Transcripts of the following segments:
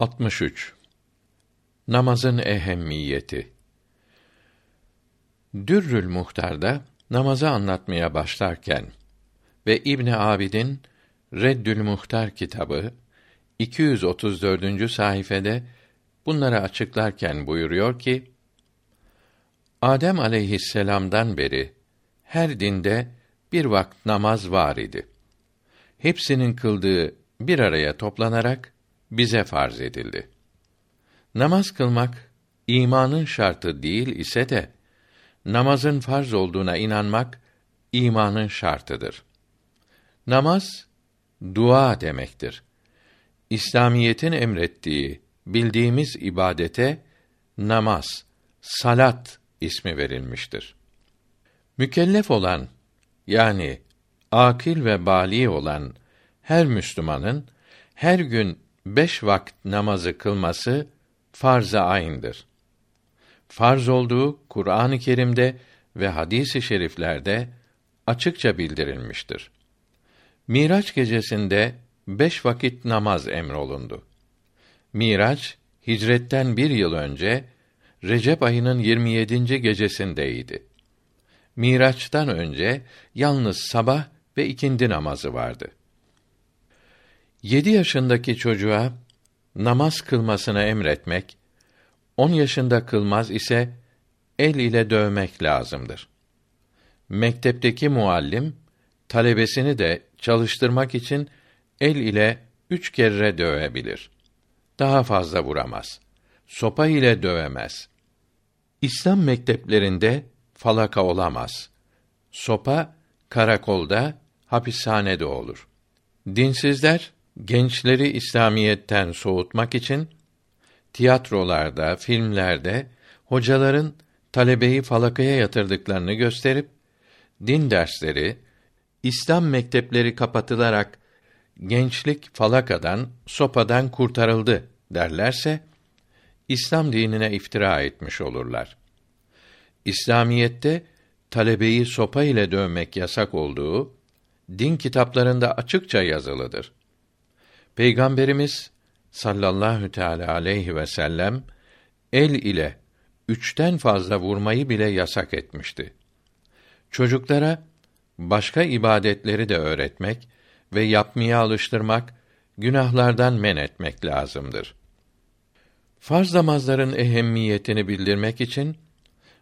63 Namazın ehemmiyeti Dürrül Muhtar'da namazı anlatmaya başlarken ve İbn Abidin Reddül Muhtar kitabı 234. sayfede bunları açıklarken buyuruyor ki Adem aleyhisselam'dan beri her dinde bir vakit namaz var idi. Hepsinin kıldığı bir araya toplanarak bize farz edildi. Namaz kılmak imanın şartı değil ise de namazın farz olduğuna inanmak imanın şartıdır. Namaz dua demektir. İslamiyetin emrettiği bildiğimiz ibadete namaz, salat ismi verilmiştir. Mükellef olan yani akil ve bali olan her Müslümanın her gün beş vakit namazı kılması farz-ı ayn'dır. Farz olduğu Kur'an-ı Kerim'de ve hadis-i şeriflerde açıkça bildirilmiştir. Miraç gecesinde beş vakit namaz emrolundu. Miraç, hicretten bir yıl önce, Recep ayının 27. gecesindeydi. Miraç'tan önce, yalnız sabah ve ikindi namazı vardı. Yedi yaşındaki çocuğa namaz kılmasını emretmek, on yaşında kılmaz ise el ile dövmek lazımdır. Mektepteki muallim talebesini de çalıştırmak için el ile üç kere dövebilir. Daha fazla vuramaz. Sopa ile dövemez. İslam mekteplerinde falaka olamaz. Sopa karakolda, hapishanede olur. Dinsizler gençleri İslamiyetten soğutmak için tiyatrolarda, filmlerde hocaların talebeyi falakaya yatırdıklarını gösterip din dersleri, İslam mektepleri kapatılarak gençlik falakadan, sopadan kurtarıldı derlerse İslam dinine iftira etmiş olurlar. İslamiyette talebeyi sopa ile dövmek yasak olduğu din kitaplarında açıkça yazılıdır. Peygamberimiz sallallahu teala aleyhi ve sellem el ile üçten fazla vurmayı bile yasak etmişti. Çocuklara başka ibadetleri de öğretmek ve yapmaya alıştırmak, günahlardan men etmek lazımdır. Farz namazların ehemmiyetini bildirmek için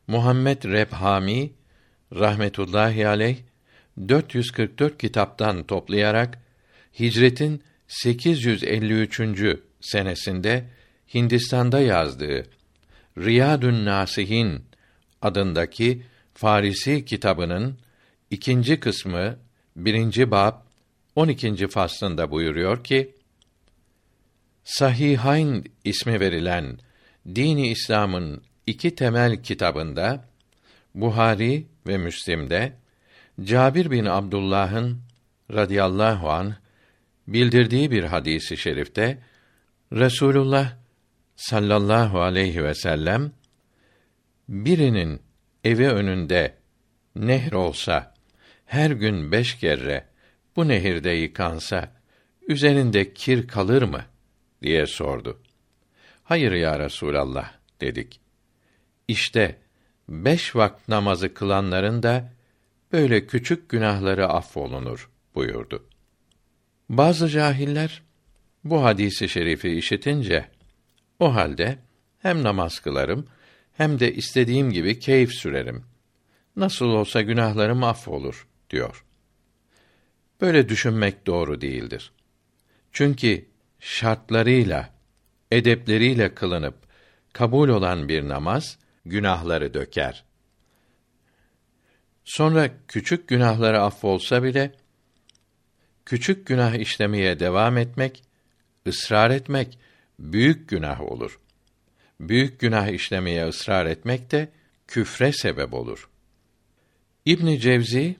Muhammed Rebhami rahmetullahi aleyh 444 kitaptan toplayarak hicretin 853. senesinde Hindistan'da yazdığı Riyadun Nasihin adındaki Farisi kitabının ikinci kısmı birinci bab 12. faslında buyuruyor ki Sahihayn ismi verilen dini İslam'ın iki temel kitabında Buhari ve Müslim'de Cabir bin Abdullah'ın radıyallahu an bildirdiği bir hadisi şerifte Resulullah sallallahu aleyhi ve sellem birinin evi önünde nehr olsa her gün beş kere bu nehirde yıkansa üzerinde kir kalır mı diye sordu. Hayır ya Resulallah dedik. İşte beş vakt namazı kılanların da böyle küçük günahları affolunur buyurdu. Bazı cahiller bu hadisi şerifi işitince o halde hem namaz kılarım hem de istediğim gibi keyif sürerim. Nasıl olsa günahlarım affolur diyor. Böyle düşünmek doğru değildir. Çünkü şartlarıyla, edepleriyle kılınıp kabul olan bir namaz günahları döker. Sonra küçük günahları affolsa bile küçük günah işlemeye devam etmek, ısrar etmek büyük günah olur. Büyük günah işlemeye ısrar etmek de küfre sebep olur. İbn Cevzi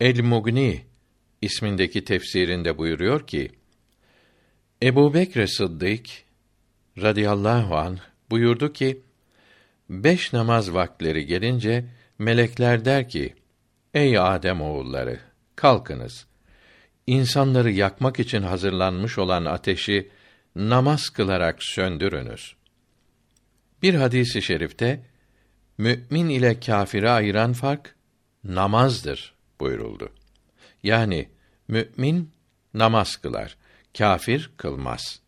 El-Mugni ismindeki tefsirinde buyuruyor ki Ebu Bekr Sıddık radıyallahu an buyurdu ki beş namaz vakleri gelince melekler der ki ey Adem oğulları kalkınız insanları yakmak için hazırlanmış olan ateşi namaz kılarak söndürünüz. Bir hadisi şerifte mümin ile kâfiri ayıran fark namazdır buyuruldu. Yani mümin namaz kılar, kâfir kılmaz.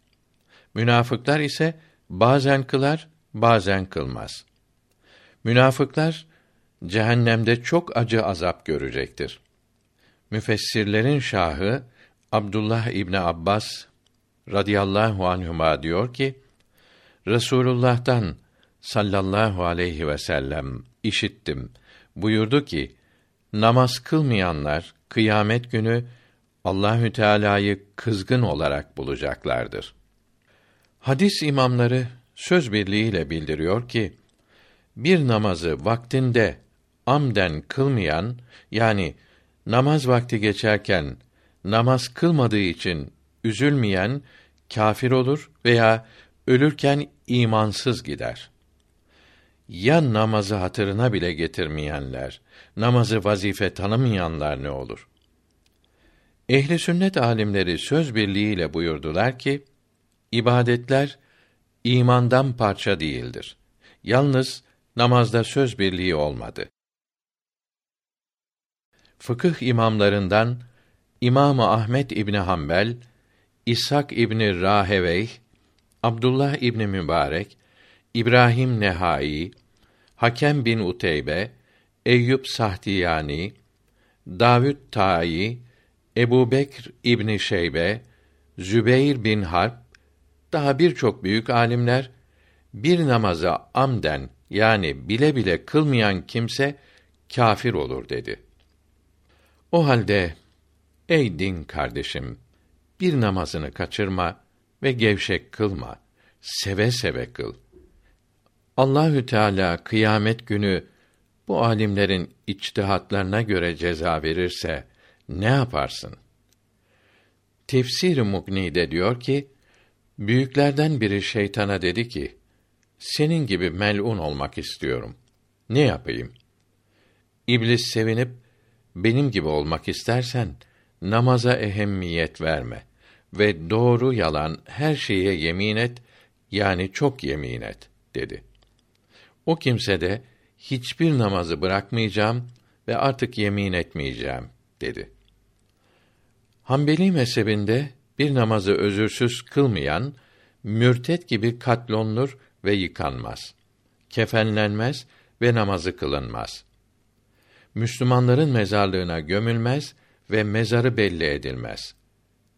Münafıklar ise bazen kılar, bazen kılmaz. Münafıklar cehennemde çok acı azap görecektir. Müfessirlerin şahı Abdullah İbni Abbas radıyallahu anhuma diyor ki Resulullah'tan sallallahu aleyhi ve sellem işittim. Buyurdu ki: Namaz kılmayanlar kıyamet günü Allahü Teala'yı kızgın olarak bulacaklardır. Hadis imamları söz birliğiyle bildiriyor ki bir namazı vaktinde amden kılmayan yani namaz vakti geçerken namaz kılmadığı için üzülmeyen kâfir olur veya ölürken imansız gider. Ya namazı hatırına bile getirmeyenler, namazı vazife tanımayanlar ne olur? Ehli sünnet alimleri söz birliğiyle buyurdular ki ibadetler imandan parça değildir. Yalnız namazda söz birliği olmadı. Fıkıh imamlarından İmam Ahmet İbni Hanbel, İshak İbni Rahevey, Abdullah İbni Mübarek, İbrahim Nehai, Hakem bin Uteybe, Eyüp Sahtiyani, Davud Tayi, Ebu Bekr İbni Şeybe, Zübeyr bin Harp, daha birçok büyük alimler, bir namaza amden yani bile bile kılmayan kimse kâfir olur dedi. O halde ey din kardeşim bir namazını kaçırma ve gevşek kılma. Seve seve kıl. Allahü Teala kıyamet günü bu alimlerin içtihatlarına göre ceza verirse ne yaparsın? Tefsir-i Mugni'de diyor ki, büyüklerden biri şeytana dedi ki, senin gibi melun olmak istiyorum. Ne yapayım? İblis sevinip, benim gibi olmak istersen, namaza ehemmiyet verme ve doğru yalan her şeye yemin et, yani çok yemin et, dedi. O kimse de, hiçbir namazı bırakmayacağım ve artık yemin etmeyeceğim, dedi. Hanbeli mezhebinde bir namazı özürsüz kılmayan mürtet gibi katlonlur ve yıkanmaz. Kefenlenmez ve namazı kılınmaz. Müslümanların mezarlığına gömülmez ve mezarı belli edilmez.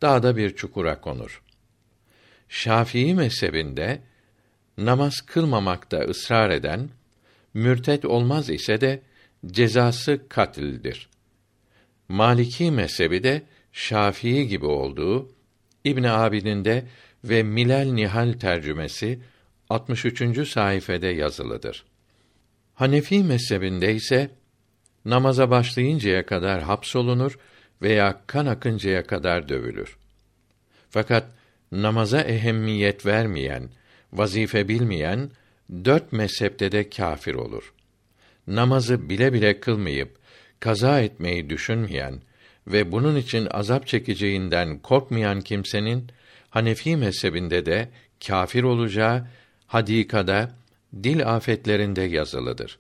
Dağda bir çukura konur. Şafii mezhebinde namaz kılmamakta ısrar eden mürtet olmaz ise de cezası katildir. Maliki mezhebi de Şafii gibi olduğu İbn Abidin de ve Milal Nihal tercümesi 63. sayfede yazılıdır. Hanefi mezhebinde ise namaza başlayıncaya kadar hapsolunur veya kan akıncaya kadar dövülür. Fakat namaza ehemmiyet vermeyen, vazife bilmeyen dört mezhepte de kâfir olur. Namazı bile bile kılmayıp kaza etmeyi düşünmeyen ve bunun için azap çekeceğinden korkmayan kimsenin Hanefi mezhebinde de kâfir olacağı hadikada dil afetlerinde yazılıdır.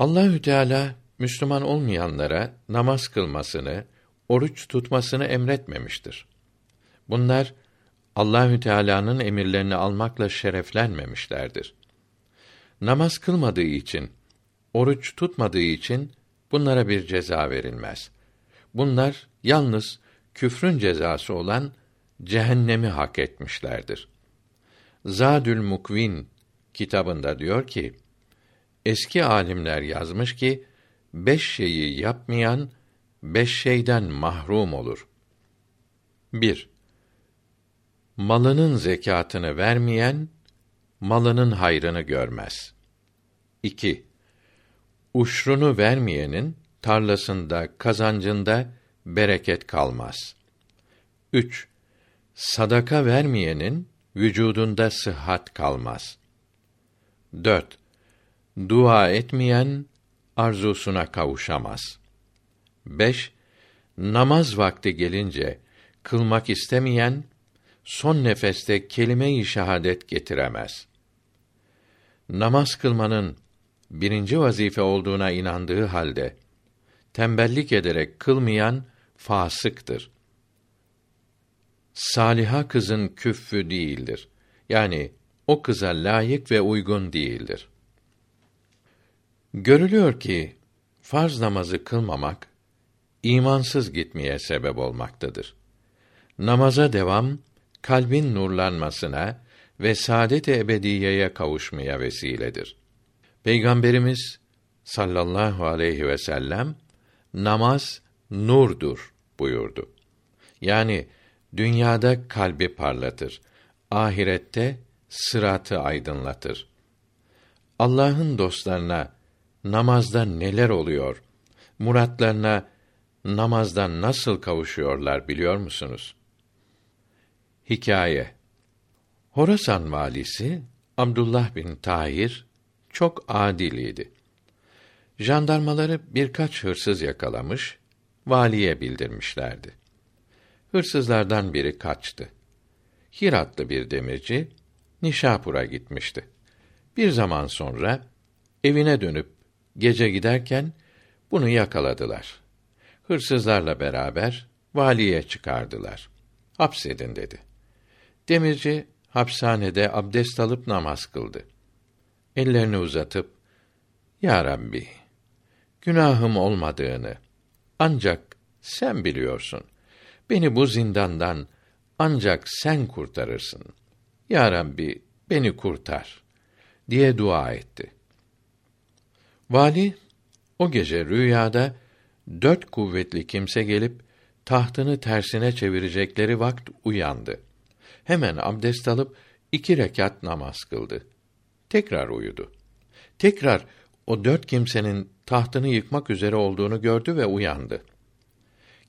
Allahü Teala Müslüman olmayanlara namaz kılmasını, oruç tutmasını emretmemiştir. Bunlar Allahü Teala'nın emirlerini almakla şereflenmemişlerdir. Namaz kılmadığı için, oruç tutmadığı için bunlara bir ceza verilmez. Bunlar yalnız küfrün cezası olan cehennemi hak etmişlerdir. Zadül Mukvin kitabında diyor ki, eski alimler yazmış ki, beş şeyi yapmayan, beş şeyden mahrum olur. 1. Malının zekatını vermeyen, malının hayrını görmez. 2. Uşrunu vermeyenin, tarlasında, kazancında bereket kalmaz. 3. Sadaka vermeyenin, vücudunda sıhhat kalmaz. 4. Dua etmeyen arzusuna kavuşamaz. 5. Namaz vakti gelince kılmak istemeyen son nefeste kelime-i şehadet getiremez. Namaz kılmanın birinci vazife olduğuna inandığı halde tembellik ederek kılmayan fasıktır. Saliha kızın küffü değildir. Yani o kıza layık ve uygun değildir. Görülüyor ki farz namazı kılmamak imansız gitmeye sebep olmaktadır. Namaza devam kalbin nurlanmasına ve saadet-i ebediyeye kavuşmaya vesiledir. Peygamberimiz sallallahu aleyhi ve sellem namaz nurdur buyurdu. Yani dünyada kalbi parlatır, ahirette sıratı aydınlatır. Allah'ın dostlarına namazda neler oluyor? Muratlarına namazdan nasıl kavuşuyorlar biliyor musunuz? Hikaye Horasan valisi Abdullah bin Tahir çok adil idi. Jandarmaları birkaç hırsız yakalamış, valiye bildirmişlerdi. Hırsızlardan biri kaçtı. Hiratlı bir demirci Nişapur'a gitmişti. Bir zaman sonra evine dönüp gece giderken bunu yakaladılar. Hırsızlarla beraber valiye çıkardılar. Hapsedin dedi. Demirci hapishanede abdest alıp namaz kıldı. Ellerini uzatıp Ya Rabbi, günahım olmadığını ancak sen biliyorsun. Beni bu zindandan ancak sen kurtarırsın. Ya Rabbi, beni kurtar diye dua etti. Vali o gece rüyada dört kuvvetli kimse gelip tahtını tersine çevirecekleri vakt uyandı. Hemen abdest alıp iki rekat namaz kıldı. Tekrar uyudu. Tekrar o dört kimsenin tahtını yıkmak üzere olduğunu gördü ve uyandı.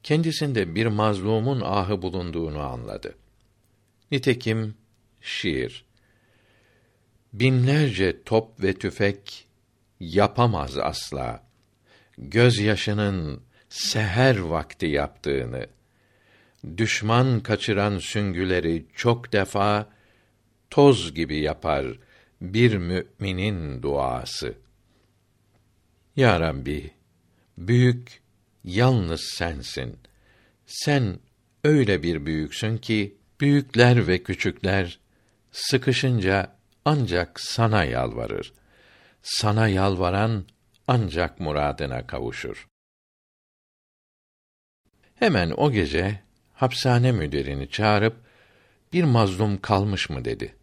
Kendisinde bir mazlumun ahı bulunduğunu anladı. Nitekim şiir Binlerce top ve tüfek yapamaz asla. Gözyaşının seher vakti yaptığını, düşman kaçıran süngüleri çok defa toz gibi yapar bir müminin duası. Ya Rabbi, büyük yalnız sensin. Sen öyle bir büyüksün ki büyükler ve küçükler sıkışınca ancak sana yalvarır. Sana yalvaran ancak muradına kavuşur. Hemen o gece hapishane müdirini çağırıp bir mazlum kalmış mı dedi.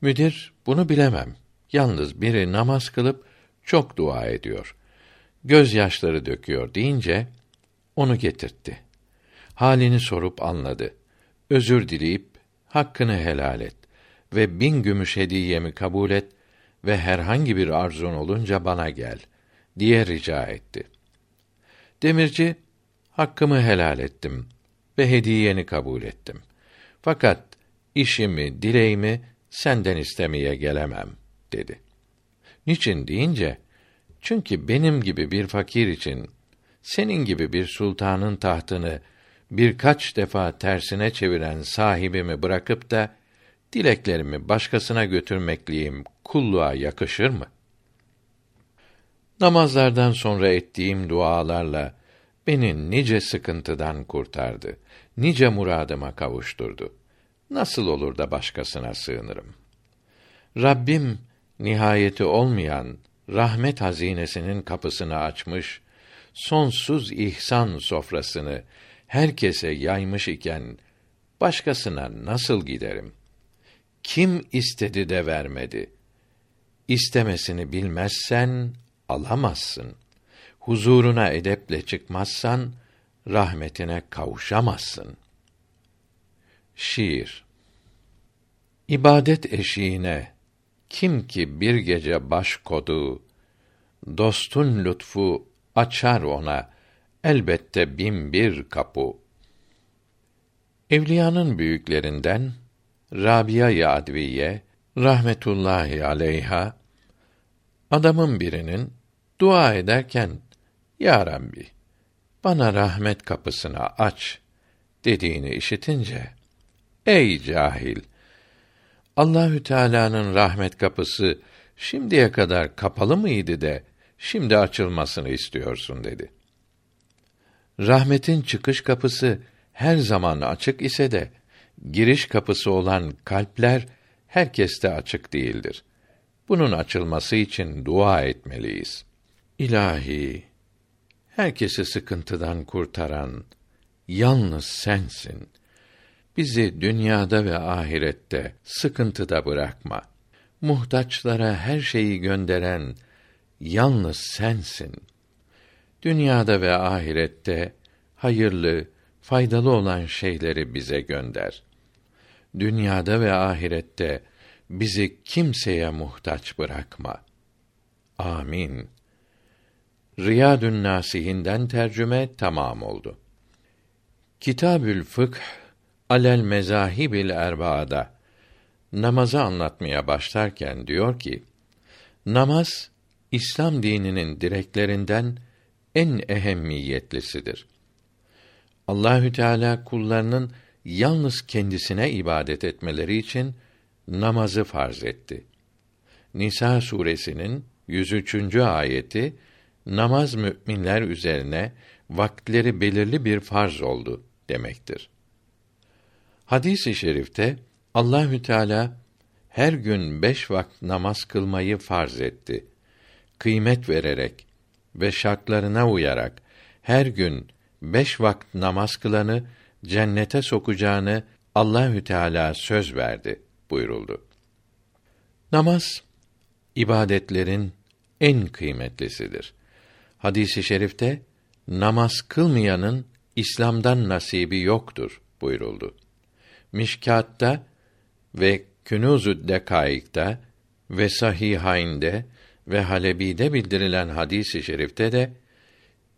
Müdir bunu bilemem. Yalnız biri namaz kılıp çok dua ediyor. Göz yaşları döküyor deyince onu getirtti. Halini sorup anladı. Özür dileyip hakkını helal et ve bin gümüş hediyemi kabul et ve herhangi bir arzun olunca bana gel diye rica etti. Demirci hakkımı helal ettim ve hediyeni kabul ettim. Fakat işimi, dileğimi senden istemeye gelemem dedi. Niçin deyince çünkü benim gibi bir fakir için senin gibi bir sultanın tahtını birkaç defa tersine çeviren sahibimi bırakıp da dileklerimi başkasına götürmekliyim kulluğa yakışır mı? Namazlardan sonra ettiğim dualarla beni nice sıkıntıdan kurtardı. Nice muradıma kavuşturdu. Nasıl olur da başkasına sığınırım? Rabbim nihayeti olmayan rahmet hazinesinin kapısını açmış, sonsuz ihsan sofrasını herkese yaymış iken başkasına nasıl giderim? Kim istedi de vermedi? İstemesini bilmezsen alamazsın. Huzuruna edeple çıkmazsan rahmetine kavuşamazsın. Şiir İbadet eşiğine kim ki bir gece baş kodu, dostun lütfu açar ona elbette bin bir kapı. Evliyanın büyüklerinden Rabia Adviye rahmetullahi aleyha adamın birinin dua ederken Ya Rabbi bana rahmet kapısını aç dediğini işitince Ey cahil! Allahü Teala'nın rahmet kapısı şimdiye kadar kapalı mıydı de şimdi açılmasını istiyorsun dedi. Rahmetin çıkış kapısı her zaman açık ise de giriş kapısı olan kalpler herkeste açık değildir. Bunun açılması için dua etmeliyiz. İlahi, herkesi sıkıntıdan kurtaran yalnız sensin. Bizi dünyada ve ahirette sıkıntıda bırakma. Muhtaçlara her şeyi gönderen yalnız sensin. Dünyada ve ahirette hayırlı, faydalı olan şeyleri bize gönder. Dünyada ve ahirette bizi kimseye muhtaç bırakma. Amin. Riyadün Nasihinden tercüme tamam oldu. Kitabül Fıkh alel mezahibil erbaada namazı anlatmaya başlarken diyor ki namaz İslam dininin direklerinden en ehemmiyetlisidir. Allahü Teala kullarının yalnız kendisine ibadet etmeleri için namazı farz etti. Nisa suresinin 103. ayeti namaz müminler üzerine vaktleri belirli bir farz oldu demektir. Hadis-i şerifte Allahü Teala her gün beş vakit namaz kılmayı farz etti. Kıymet vererek ve şartlarına uyarak her gün beş vakit namaz kılanı cennete sokacağını Allahü Teala söz verdi buyuruldu. Namaz ibadetlerin en kıymetlisidir. Hadisi i şerifte namaz kılmayanın İslam'dan nasibi yoktur buyuruldu. Mişkat'ta ve Künûz-ü Dekaik'ta ve Sahihayn'de ve Halebi'de bildirilen hadis-i şerifte de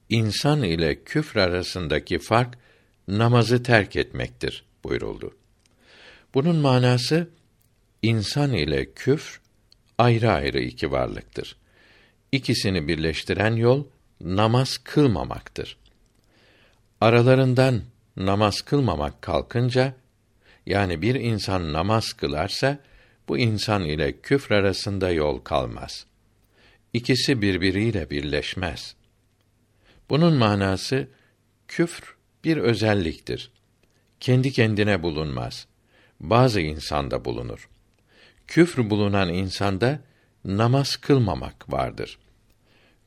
insan ile küfr arasındaki fark namazı terk etmektir buyuruldu. Bunun manası insan ile küfr ayrı ayrı iki varlıktır. İkisini birleştiren yol namaz kılmamaktır. Aralarından namaz kılmamak kalkınca yani bir insan namaz kılarsa bu insan ile küfr arasında yol kalmaz. İkisi birbiriyle birleşmez. Bunun manası küfr bir özelliktir. Kendi kendine bulunmaz. Bazı insanda bulunur. Küfr bulunan insanda namaz kılmamak vardır.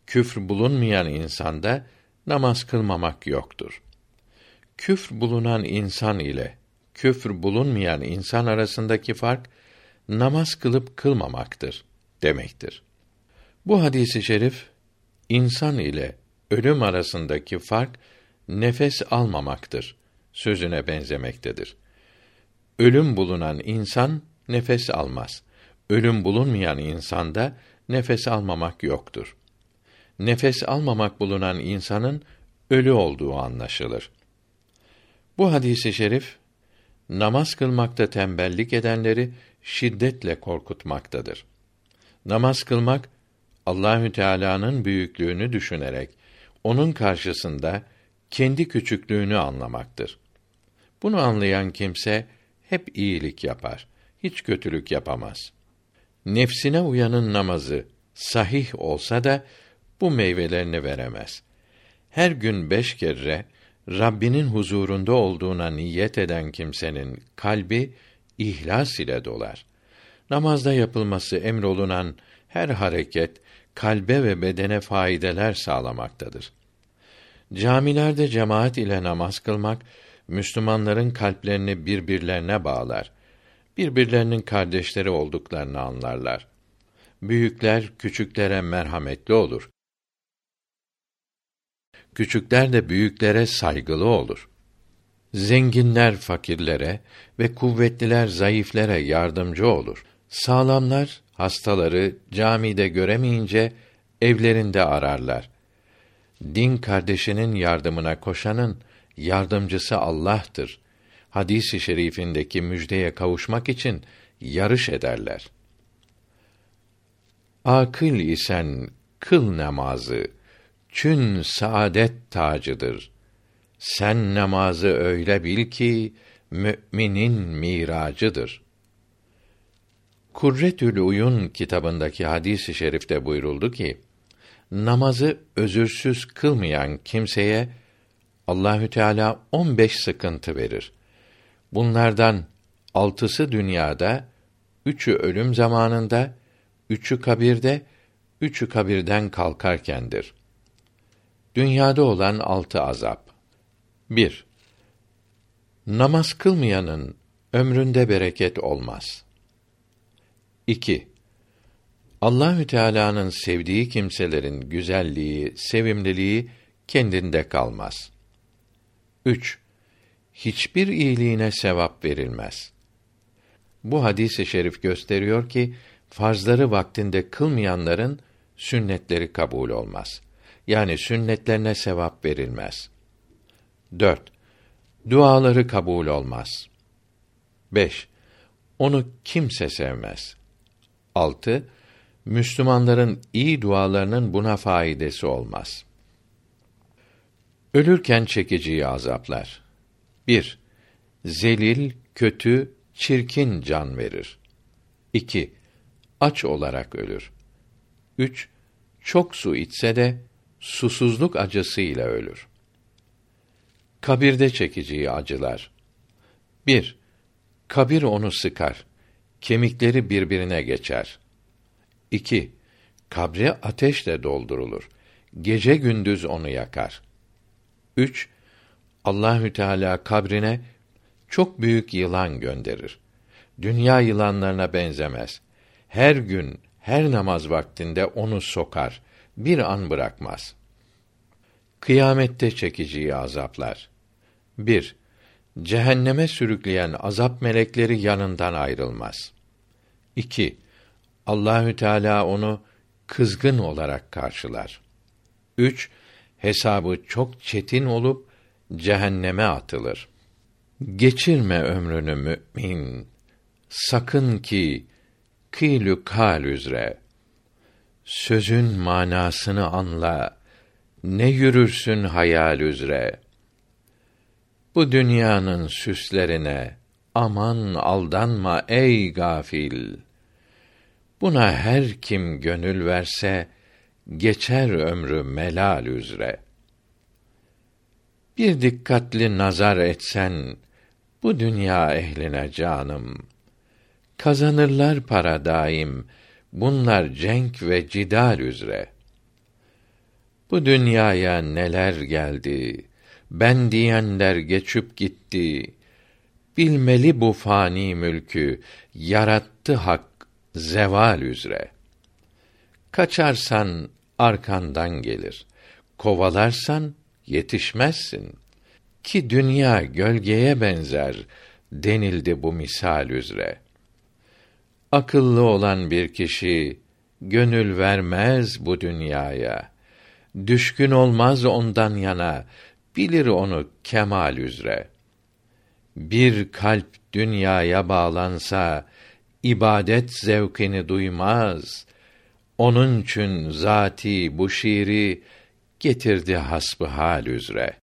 Küfr bulunmayan insanda namaz kılmamak yoktur. Küfr bulunan insan ile küfr bulunmayan insan arasındaki fark namaz kılıp kılmamaktır demektir. Bu hadisi şerif insan ile ölüm arasındaki fark nefes almamaktır sözüne benzemektedir. Ölüm bulunan insan nefes almaz. Ölüm bulunmayan insanda nefes almamak yoktur. Nefes almamak bulunan insanın ölü olduğu anlaşılır. Bu hadisi şerif namaz kılmakta tembellik edenleri şiddetle korkutmaktadır. Namaz kılmak Allahü Teala'nın büyüklüğünü düşünerek onun karşısında kendi küçüklüğünü anlamaktır. Bunu anlayan kimse hep iyilik yapar, hiç kötülük yapamaz. Nefsine uyanın namazı sahih olsa da bu meyvelerini veremez. Her gün beş kere Rabbinin huzurunda olduğuna niyet eden kimsenin kalbi ihlas ile dolar. Namazda yapılması emrolunan her hareket kalbe ve bedene faydeler sağlamaktadır. Camilerde cemaat ile namaz kılmak Müslümanların kalplerini birbirlerine bağlar. Birbirlerinin kardeşleri olduklarını anlarlar. Büyükler küçüklere merhametli olur. Küçükler de büyüklere saygılı olur. Zenginler fakirlere ve kuvvetliler zayıflere yardımcı olur. Sağlamlar hastaları camide göremeyince evlerinde ararlar. Din kardeşinin yardımına koşanın yardımcısı Allah'tır. Hadisi şerifindeki müjdeye kavuşmak için yarış ederler. Akıl isen kıl namazı, çün saadet tacıdır. Sen namazı öyle bil ki müminin miracıdır. Kurretül Uyun kitabındaki hadisi i şerifte buyuruldu ki namazı özürsüz kılmayan kimseye Allahü Teala 15 sıkıntı verir. Bunlardan altısı dünyada, üçü ölüm zamanında, üçü kabirde, üçü kabirden kalkarkendir. Dünyada olan altı azap. 1. Namaz kılmayanın ömründe bereket olmaz. 2. Allahü Teala'nın sevdiği kimselerin güzelliği, sevimliliği kendinde kalmaz. 3. Hiçbir iyiliğine sevap verilmez. Bu hadisi şerif gösteriyor ki farzları vaktinde kılmayanların sünnetleri kabul olmaz. Yani sünnetlerine sevap verilmez. 4. Duaları kabul olmaz. 5. Onu kimse sevmez. 6. Müslümanların iyi dualarının buna faidesi olmaz. Ölürken çekeceği azaplar. 1. Zelil, kötü, çirkin can verir. 2. Aç olarak ölür. 3. Çok su içse de susuzluk acısıyla ölür. Kabirde çekeceği acılar. 1. Kabir onu sıkar. Kemikleri birbirine geçer. 2. Kabri ateşle doldurulur. Gece gündüz onu yakar. 3. Allahü Teala kabrine çok büyük yılan gönderir. Dünya yılanlarına benzemez. Her gün, her namaz vaktinde onu sokar. Bir an bırakmaz. Kıyamette çekeceği azaplar. 1. Cehenneme sürükleyen azap melekleri yanından ayrılmaz. 2. Allahü Teala onu kızgın olarak karşılar. 3. Hesabı çok çetin olup cehenneme atılır. Geçirme ömrünü mümin. Sakın ki kîlü kal üzre. Sözün manasını anla. Ne yürürsün hayal üzere. Bu dünyanın süslerine aman aldanma ey gafil. Buna her kim gönül verse geçer ömrü melal üzere. Bir dikkatli nazar etsen bu dünya ehline canım kazanırlar para daim bunlar cenk ve cidal üzere. Bu dünyaya neler geldi ben diyenler geçip gitti. Bilmeli bu fani mülkü yarattı hak zeval üzere. Kaçarsan arkandan gelir. Kovalarsan yetişmezsin. Ki dünya gölgeye benzer denildi bu misal üzere. Akıllı olan bir kişi gönül vermez bu dünyaya. Düşkün olmaz ondan yana, bilir onu kemal üzere. Bir kalp dünyaya bağlansa ibadet zevkini duymaz. Onun için zati bu şiiri getirdi hasbı hal üzere.